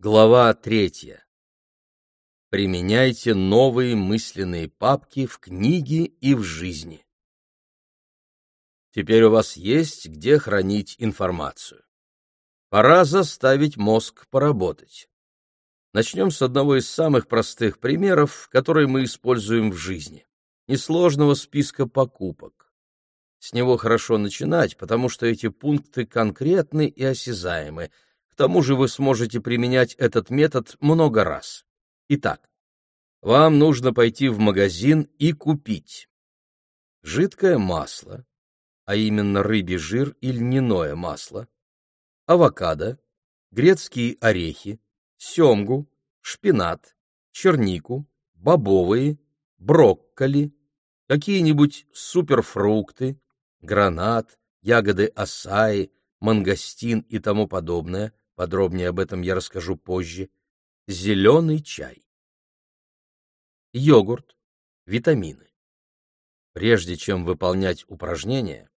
Глава третья. Применяйте новые мысленные папки в книге и в жизни. Теперь у вас есть где хранить информацию. Пора заставить мозг поработать. Начнем с одного из самых простых примеров, которые мы используем в жизни. Несложного списка покупок. С него хорошо начинать, потому что эти пункты конкретны и осязаемы – тому же вы сможете применять этот метод много раз. Итак, вам нужно пойти в магазин и купить жидкое масло, а именно рыбий жир и льняное масло, авокадо, грецкие орехи, семгу, шпинат, чернику, бобовые, брокколи, какие-нибудь суперфрукты, гранат, ягоды асаи, мангостин и тому подобное, подробнее об этом я расскажу позже, зеленый чай. Йогурт, витамины. Прежде чем выполнять упражнения,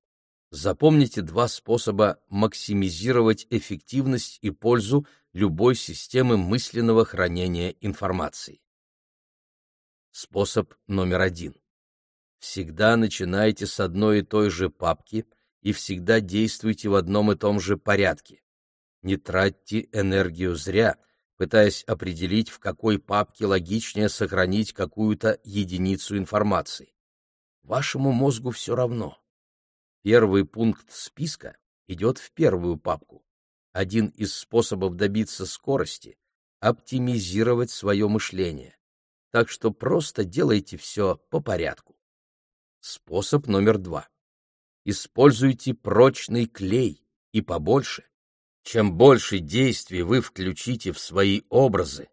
запомните два способа максимизировать эффективность и пользу любой системы мысленного хранения информации. Способ номер один. Всегда начинайте с одной и той же папки и всегда действуйте в одном и том же порядке. Не тратьте энергию зря, пытаясь определить, в какой папке логичнее сохранить какую-то единицу информации. Вашему мозгу все равно. Первый пункт списка идет в первую папку. Один из способов добиться скорости — оптимизировать свое мышление. Так что просто делайте все по порядку. Способ номер два. Используйте прочный клей и побольше. Чем больше действий вы включите в свои образы,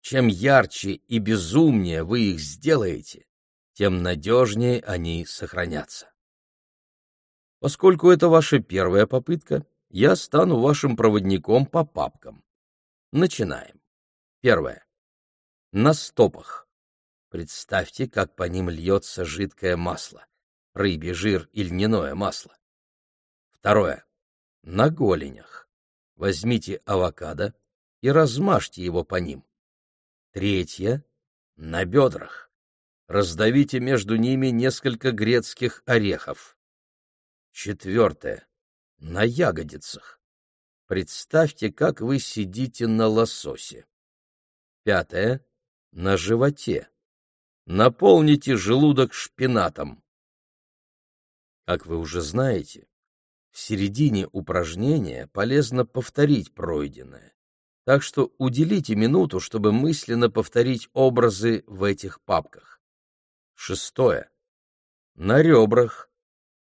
чем ярче и безумнее вы их сделаете, тем надежнее они сохранятся. Поскольку это ваша первая попытка, я стану вашим проводником по папкам. Начинаем. Первое. На стопах. Представьте, как по ним льется жидкое масло, рыбий жир и льняное масло. Второе на голенях. Возьмите авокадо и размажьте его по ним. Третье — на бедрах. Раздавите между ними несколько грецких орехов. Четвертое — на ягодицах. Представьте, как вы сидите на лососе. Пятое — на животе. Наполните желудок шпинатом. Как вы уже знаете, в середине упражнения полезно повторить пройденное. Так что уделите минуту, чтобы мысленно повторить образы в этих папках. Шестое. На ребрах.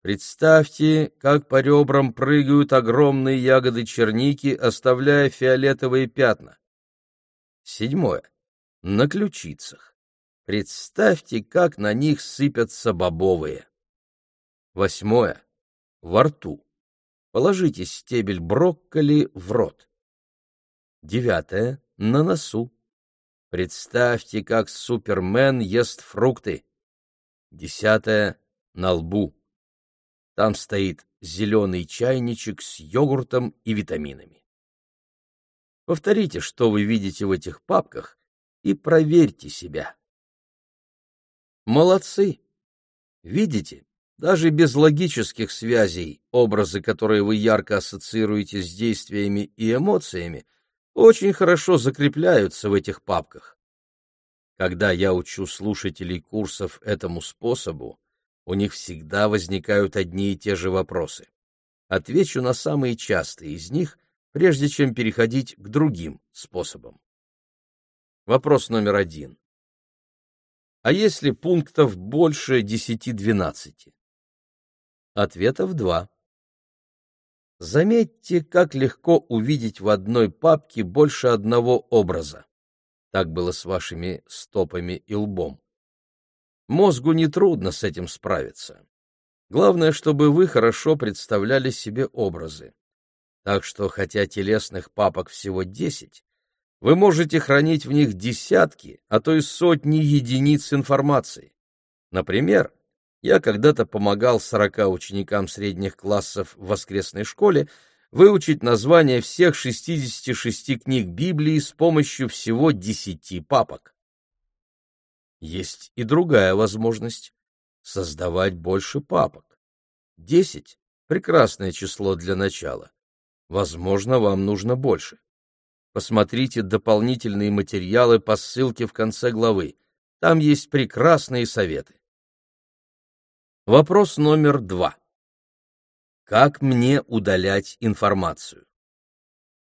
Представьте, как по ребрам прыгают огромные ягоды черники, оставляя фиолетовые пятна. Седьмое. На ключицах. Представьте, как на них сыпятся бобовые. Восьмое. Во рту. Положите стебель брокколи в рот. Девятое. На носу. Представьте, как Супермен ест фрукты. Десятое. На лбу. Там стоит зеленый чайничек с йогуртом и витаминами. Повторите, что вы видите в этих папках, и проверьте себя. Молодцы! Видите, даже без логических связей образы, которые вы ярко ассоциируете с действиями и эмоциями, очень хорошо закрепляются в этих папках. Когда я учу слушателей курсов этому способу, у них всегда возникают одни и те же вопросы. Отвечу на самые частые из них, прежде чем переходить к другим способам. Вопрос номер один. А если пунктов больше 10-12? Ответов два. Заметьте, как легко увидеть в одной папке больше одного образа. Так было с вашими стопами и лбом. Мозгу нетрудно с этим справиться. Главное, чтобы вы хорошо представляли себе образы. Так что, хотя телесных папок всего десять, вы можете хранить в них десятки, а то и сотни единиц информации. Например, я когда-то помогал сорока ученикам средних классов в воскресной школе, выучить названия всех 66 книг Библии с помощью всего 10 папок. Есть и другая возможность — создавать больше папок. 10 — прекрасное число для начала. Возможно, вам нужно больше. Посмотрите дополнительные материалы по ссылке в конце главы. Там есть прекрасные советы. Вопрос номер два. Как мне удалять информацию?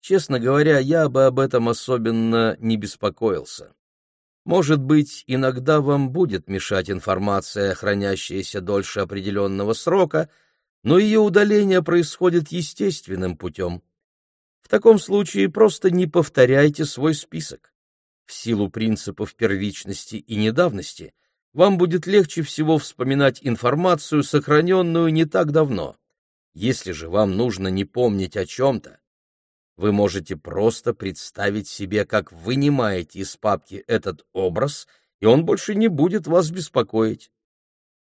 Честно говоря, я бы об этом особенно не беспокоился. Может быть, иногда вам будет мешать информация, хранящаяся дольше определенного срока, но ее удаление происходит естественным путем. В таком случае просто не повторяйте свой список. В силу принципов первичности и недавности вам будет легче всего вспоминать информацию, сохраненную не так давно. Если же вам нужно не помнить о чем-то, вы можете просто представить себе, как вынимаете из папки этот образ, и он больше не будет вас беспокоить.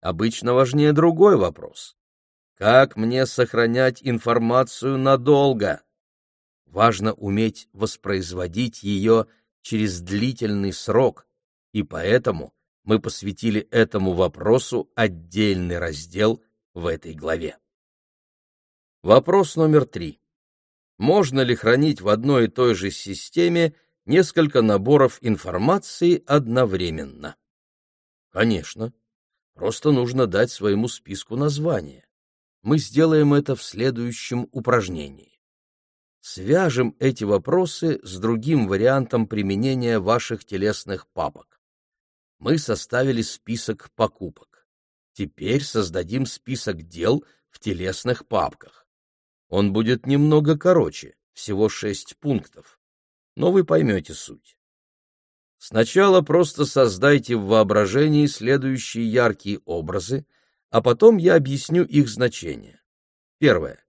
Обычно важнее другой вопрос. Как мне сохранять информацию надолго? Важно уметь воспроизводить ее через длительный срок, и поэтому мы посвятили этому вопросу отдельный раздел в этой главе. Вопрос номер три. Можно ли хранить в одной и той же системе несколько наборов информации одновременно? Конечно. Просто нужно дать своему списку название. Мы сделаем это в следующем упражнении. Свяжем эти вопросы с другим вариантом применения ваших телесных папок. Мы составили список покупок. Теперь создадим список дел в телесных папках. Он будет немного короче, всего шесть пунктов, но вы поймете суть. Сначала просто создайте в воображении следующие яркие образы, а потом я объясню их значение. Первое.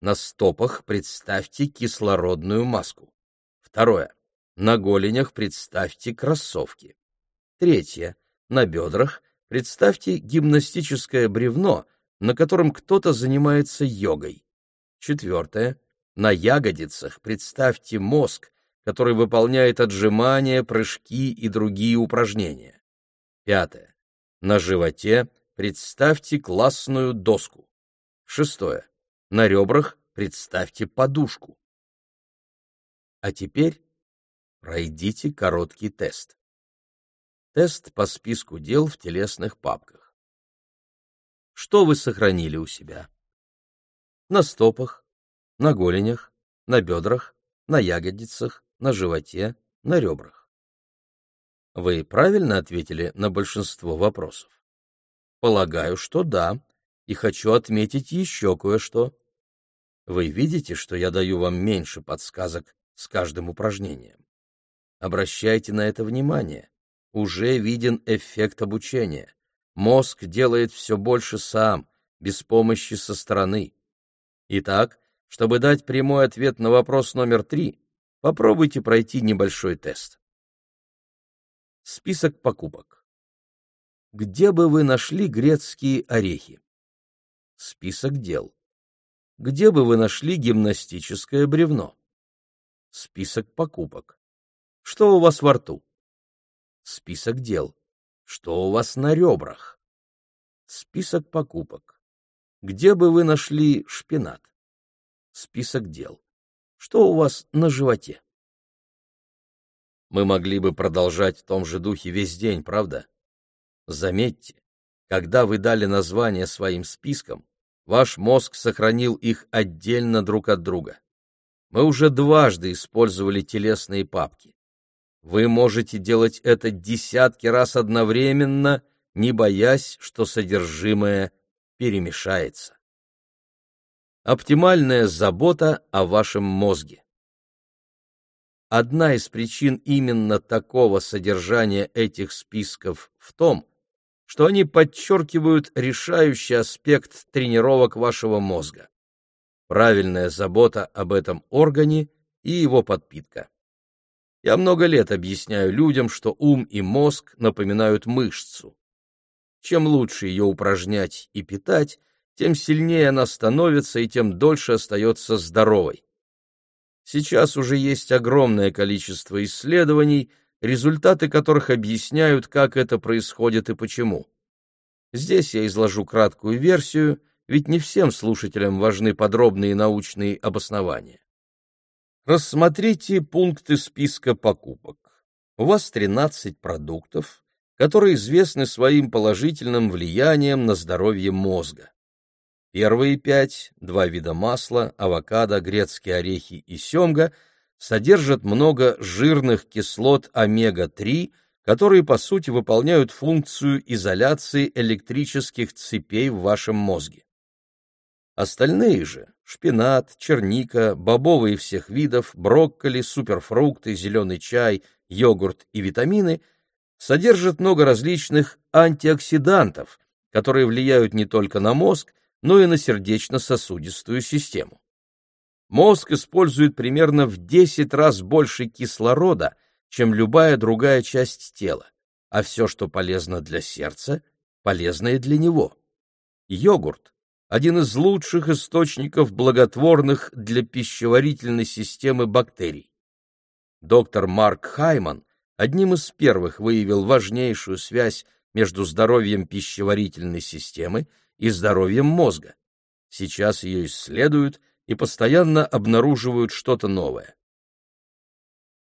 На стопах представьте кислородную маску. Второе. На голенях представьте кроссовки. Третье. На бедрах представьте гимнастическое бревно, на котором кто-то занимается йогой. Четвертое. На ягодицах представьте мозг, который выполняет отжимания, прыжки и другие упражнения. Пятое. На животе представьте классную доску. Шестое. На ребрах представьте подушку. А теперь пройдите короткий тест. Тест по списку дел в телесных папках. Что вы сохранили у себя? на стопах, на голенях, на бедрах, на ягодицах, на животе, на ребрах. Вы правильно ответили на большинство вопросов? Полагаю, что да, и хочу отметить еще кое-что. Вы видите, что я даю вам меньше подсказок с каждым упражнением. Обращайте на это внимание. Уже виден эффект обучения. Мозг делает все больше сам, без помощи со стороны. Итак, чтобы дать прямой ответ на вопрос номер три, попробуйте пройти небольшой тест. Список покупок. Где бы вы нашли грецкие орехи? Список дел. Где бы вы нашли гимнастическое бревно? Список покупок. Что у вас во рту? Список дел. Что у вас на ребрах? Список покупок. Где бы вы нашли шпинат? Список дел. Что у вас на животе? Мы могли бы продолжать в том же духе весь день, правда? Заметьте, когда вы дали название своим спискам, ваш мозг сохранил их отдельно друг от друга. Мы уже дважды использовали телесные папки. Вы можете делать это десятки раз одновременно, не боясь, что содержимое перемешается. Оптимальная забота о вашем мозге. Одна из причин именно такого содержания этих списков в том, что они подчеркивают решающий аспект тренировок вашего мозга. Правильная забота об этом органе и его подпитка. Я много лет объясняю людям, что ум и мозг напоминают мышцу. Чем лучше ее упражнять и питать, тем сильнее она становится и тем дольше остается здоровой. Сейчас уже есть огромное количество исследований, результаты которых объясняют, как это происходит и почему. Здесь я изложу краткую версию, ведь не всем слушателям важны подробные научные обоснования. Рассмотрите пункты списка покупок. У вас 13 продуктов, которые известны своим положительным влиянием на здоровье мозга. Первые пять, два вида масла, авокадо, грецкие орехи и семга, содержат много жирных кислот омега-3, которые, по сути, выполняют функцию изоляции электрических цепей в вашем мозге. Остальные же – шпинат, черника, бобовые всех видов, брокколи, суперфрукты, зеленый чай, йогурт и витамины – содержат много различных антиоксидантов, которые влияют не только на мозг, но и на сердечно-сосудистую систему. Мозг использует примерно в 10 раз больше кислорода, чем любая другая часть тела, а все, что полезно для сердца, полезно и для него. Йогурт – один из лучших источников благотворных для пищеварительной системы бактерий. Доктор Марк Хайман одним из первых выявил важнейшую связь между здоровьем пищеварительной системы и здоровьем мозга. Сейчас ее исследуют и постоянно обнаруживают что-то новое.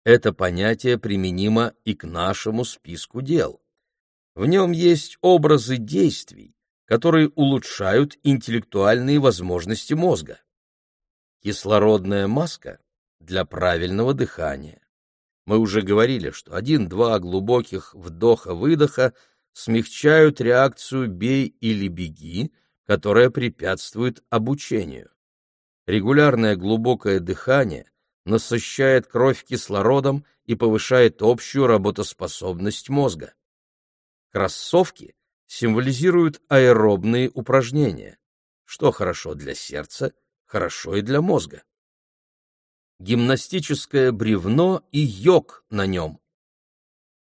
Это понятие применимо и к нашему списку дел. В нем есть образы действий, которые улучшают интеллектуальные возможности мозга. Кислородная маска для правильного дыхания. Мы уже говорили, что один-два глубоких вдоха-выдоха смягчают реакцию «бей или беги», которая препятствует обучению. Регулярное глубокое дыхание насыщает кровь кислородом и повышает общую работоспособность мозга. Кроссовки символизируют аэробные упражнения, что хорошо для сердца, хорошо и для мозга. Гимнастическое бревно и йог на нем.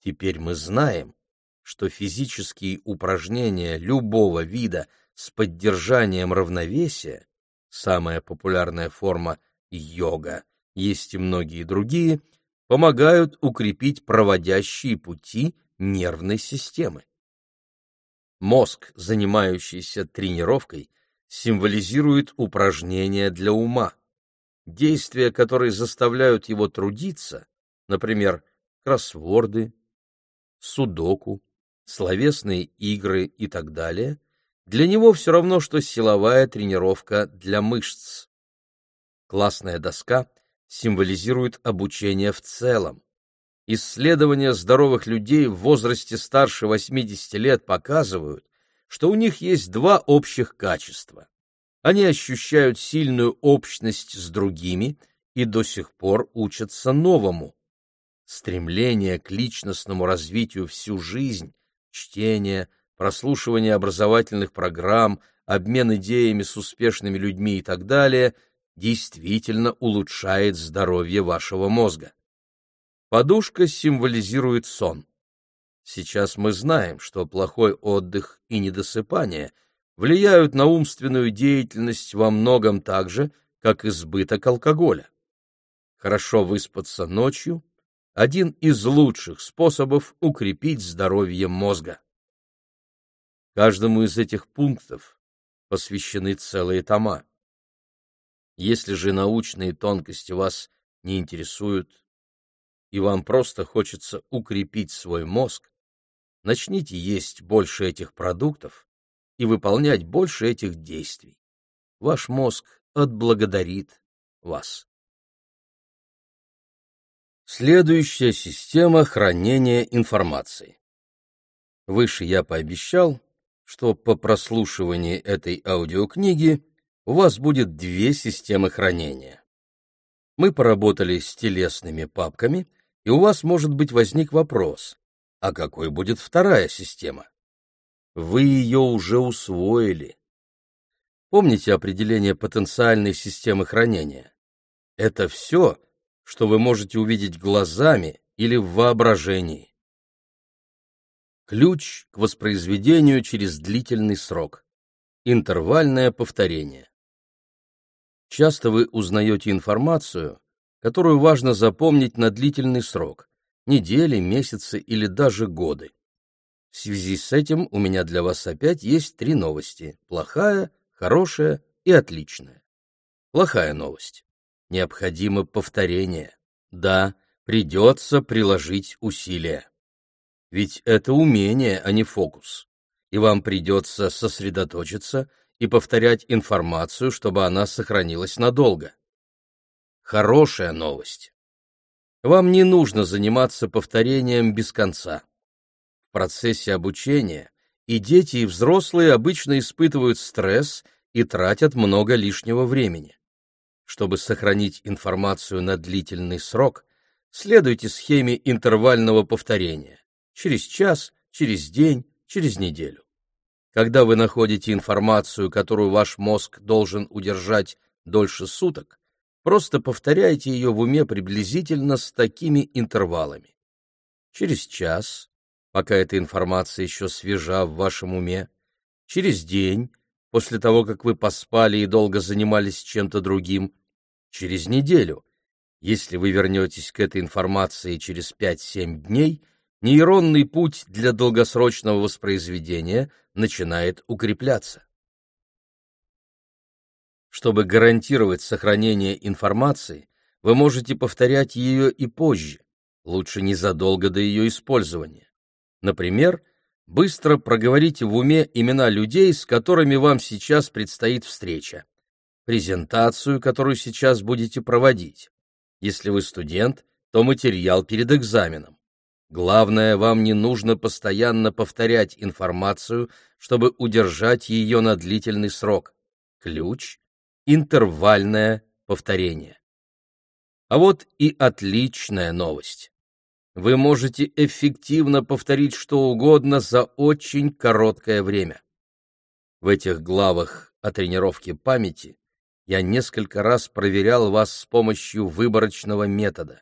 Теперь мы знаем, что физические упражнения любого вида с поддержанием равновесия, самая популярная форма йога, есть и многие другие, помогают укрепить проводящие пути нервной системы. Мозг, занимающийся тренировкой, символизирует упражнения для ума. Действия, которые заставляют его трудиться, например, кроссворды, судоку, словесные игры и так далее, для него все равно, что силовая тренировка для мышц. Классная доска символизирует обучение в целом. Исследования здоровых людей в возрасте старше 80 лет показывают, что у них есть два общих качества. Они ощущают сильную общность с другими и до сих пор учатся новому. Стремление к личностному развитию всю жизнь, чтение, прослушивание образовательных программ, обмен идеями с успешными людьми и так далее – действительно улучшает здоровье вашего мозга. Подушка символизирует сон. Сейчас мы знаем, что плохой отдых и недосыпание влияют на умственную деятельность во многом так же, как избыток алкоголя. Хорошо выспаться ночью – один из лучших способов укрепить здоровье мозга. Каждому из этих пунктов посвящены целые тома. Если же научные тонкости вас не интересуют, и вам просто хочется укрепить свой мозг, начните есть больше этих продуктов и выполнять больше этих действий. Ваш мозг отблагодарит вас. Следующая система хранения информации. Выше я пообещал, что по прослушивании этой аудиокниги у вас будет две системы хранения. Мы поработали с телесными папками, и у вас, может быть, возник вопрос, а какой будет вторая система? Вы ее уже усвоили. Помните определение потенциальной системы хранения? Это все, что вы можете увидеть глазами или в воображении. Ключ к воспроизведению через длительный срок. Интервальное повторение. Часто вы узнаете информацию, которую важно запомнить на длительный срок – недели, месяцы или даже годы. В связи с этим у меня для вас опять есть три новости – плохая, хорошая и отличная. Плохая новость. Необходимо повторение. Да, придется приложить усилия. Ведь это умение, а не фокус. И вам придется сосредоточиться и повторять информацию, чтобы она сохранилась надолго. Хорошая новость. Вам не нужно заниматься повторением без конца. В процессе обучения и дети, и взрослые обычно испытывают стресс и тратят много лишнего времени. Чтобы сохранить информацию на длительный срок, следуйте схеме интервального повторения через час, через день, через неделю. Когда вы находите информацию, которую ваш мозг должен удержать дольше суток, просто повторяйте ее в уме приблизительно с такими интервалами. Через час, пока эта информация еще свежа в вашем уме, через день, после того, как вы поспали и долго занимались чем-то другим, через неделю, если вы вернетесь к этой информации через 5-7 дней – нейронный путь для долгосрочного воспроизведения начинает укрепляться. Чтобы гарантировать сохранение информации, вы можете повторять ее и позже, лучше незадолго до ее использования. Например, быстро проговорите в уме имена людей, с которыми вам сейчас предстоит встреча, презентацию, которую сейчас будете проводить. Если вы студент, то материал перед экзаменом. Главное, вам не нужно постоянно повторять информацию, чтобы удержать ее на длительный срок. Ключ — интервальное повторение. А вот и отличная новость. Вы можете эффективно повторить что угодно за очень короткое время. В этих главах о тренировке памяти я несколько раз проверял вас с помощью выборочного метода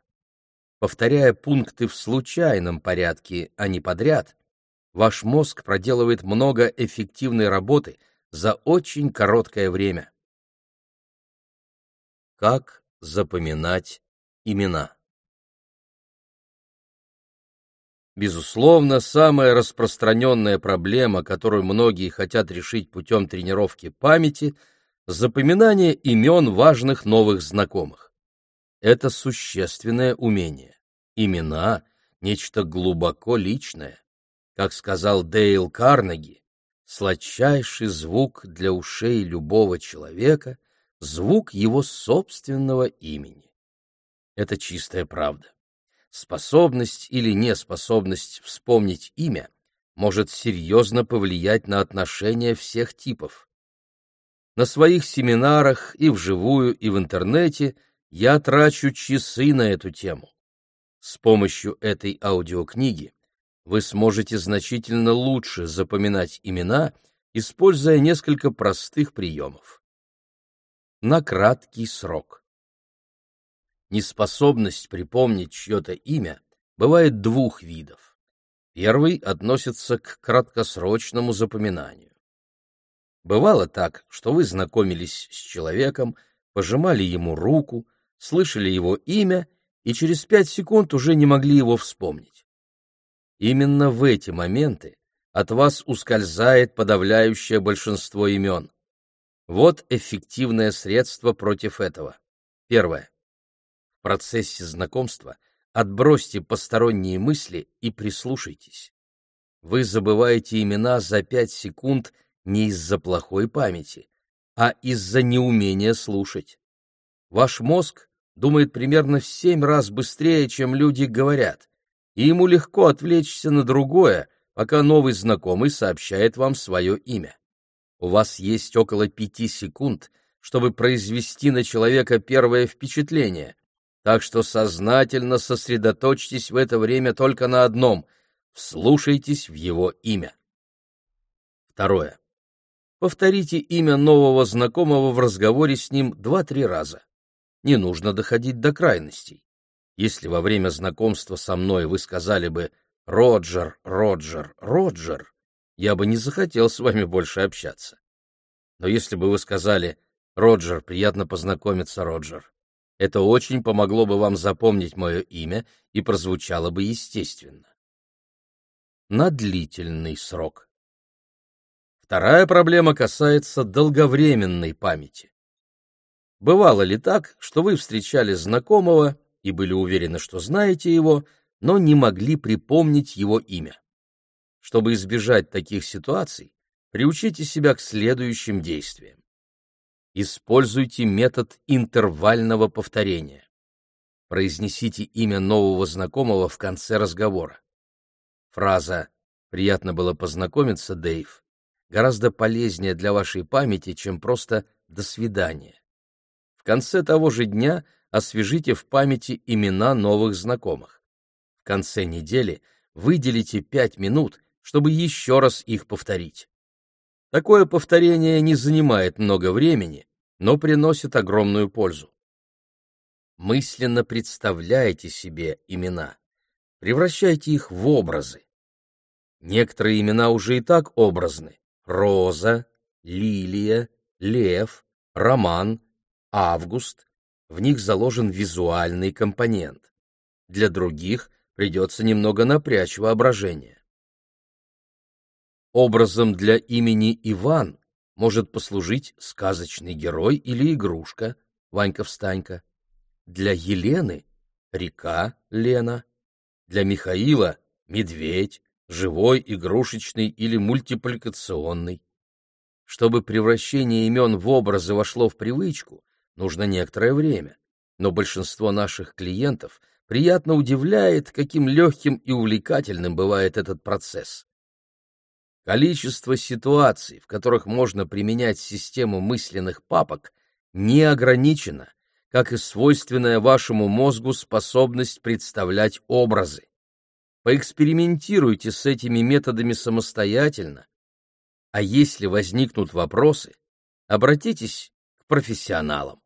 повторяя пункты в случайном порядке, а не подряд, ваш мозг проделывает много эффективной работы за очень короткое время. Как запоминать имена? Безусловно, самая распространенная проблема, которую многие хотят решить путем тренировки памяти – запоминание имен важных новых знакомых. Это существенное умение. Имена — нечто глубоко личное. Как сказал Дейл Карнеги, сладчайший звук для ушей любого человека — звук его собственного имени. Это чистая правда. Способность или неспособность вспомнить имя может серьезно повлиять на отношения всех типов. На своих семинарах и вживую, и в интернете я трачу часы на эту тему. С помощью этой аудиокниги вы сможете значительно лучше запоминать имена, используя несколько простых приемов. На краткий срок. Неспособность припомнить чье-то имя бывает двух видов. Первый относится к краткосрочному запоминанию. Бывало так, что вы знакомились с человеком, пожимали ему руку, слышали его имя и через пять секунд уже не могли его вспомнить. Именно в эти моменты от вас ускользает подавляющее большинство имен. Вот эффективное средство против этого. Первое. В процессе знакомства отбросьте посторонние мысли и прислушайтесь. Вы забываете имена за пять секунд не из-за плохой памяти, а из-за неумения слушать. Ваш мозг думает примерно в семь раз быстрее, чем люди говорят, и ему легко отвлечься на другое, пока новый знакомый сообщает вам свое имя. У вас есть около пяти секунд, чтобы произвести на человека первое впечатление, так что сознательно сосредоточьтесь в это время только на одном — вслушайтесь в его имя. Второе. Повторите имя нового знакомого в разговоре с ним два-три раза не нужно доходить до крайностей. Если во время знакомства со мной вы сказали бы «Роджер, Роджер, Роджер», я бы не захотел с вами больше общаться. Но если бы вы сказали «Роджер, приятно познакомиться, Роджер», это очень помогло бы вам запомнить мое имя и прозвучало бы естественно. На длительный срок. Вторая проблема касается долговременной памяти. Бывало ли так, что вы встречали знакомого и были уверены, что знаете его, но не могли припомнить его имя? Чтобы избежать таких ситуаций, приучите себя к следующим действиям. Используйте метод интервального повторения. Произнесите имя нового знакомого в конце разговора. Фраза «Приятно было познакомиться, Дэйв» гораздо полезнее для вашей памяти, чем просто «до свидания». В конце того же дня освежите в памяти имена новых знакомых. В конце недели выделите пять минут, чтобы еще раз их повторить. Такое повторение не занимает много времени, но приносит огромную пользу. Мысленно представляйте себе имена, превращайте их в образы. Некоторые имена уже и так образны. Роза, Лилия, Лев, Роман, Август. В них заложен визуальный компонент. Для других придется немного напрячь воображение. Образом для имени Иван может послужить сказочный герой или игрушка Ванька-встанька. Для Елены — река Лена. Для Михаила — медведь, живой, игрушечный или мультипликационный. Чтобы превращение имен в образы вошло в привычку, нужно некоторое время, но большинство наших клиентов приятно удивляет, каким легким и увлекательным бывает этот процесс. Количество ситуаций, в которых можно применять систему мысленных папок, не ограничено, как и свойственная вашему мозгу способность представлять образы. Поэкспериментируйте с этими методами самостоятельно, а если возникнут вопросы, обратитесь к профессионалам.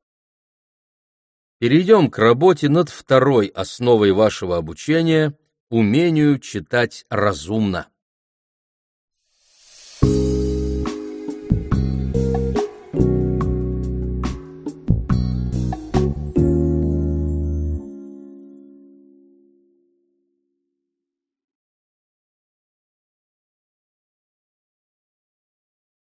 Перейдем к работе над второй основой вашего обучения – умению читать разумно.